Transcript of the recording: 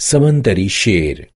समंदरी शेर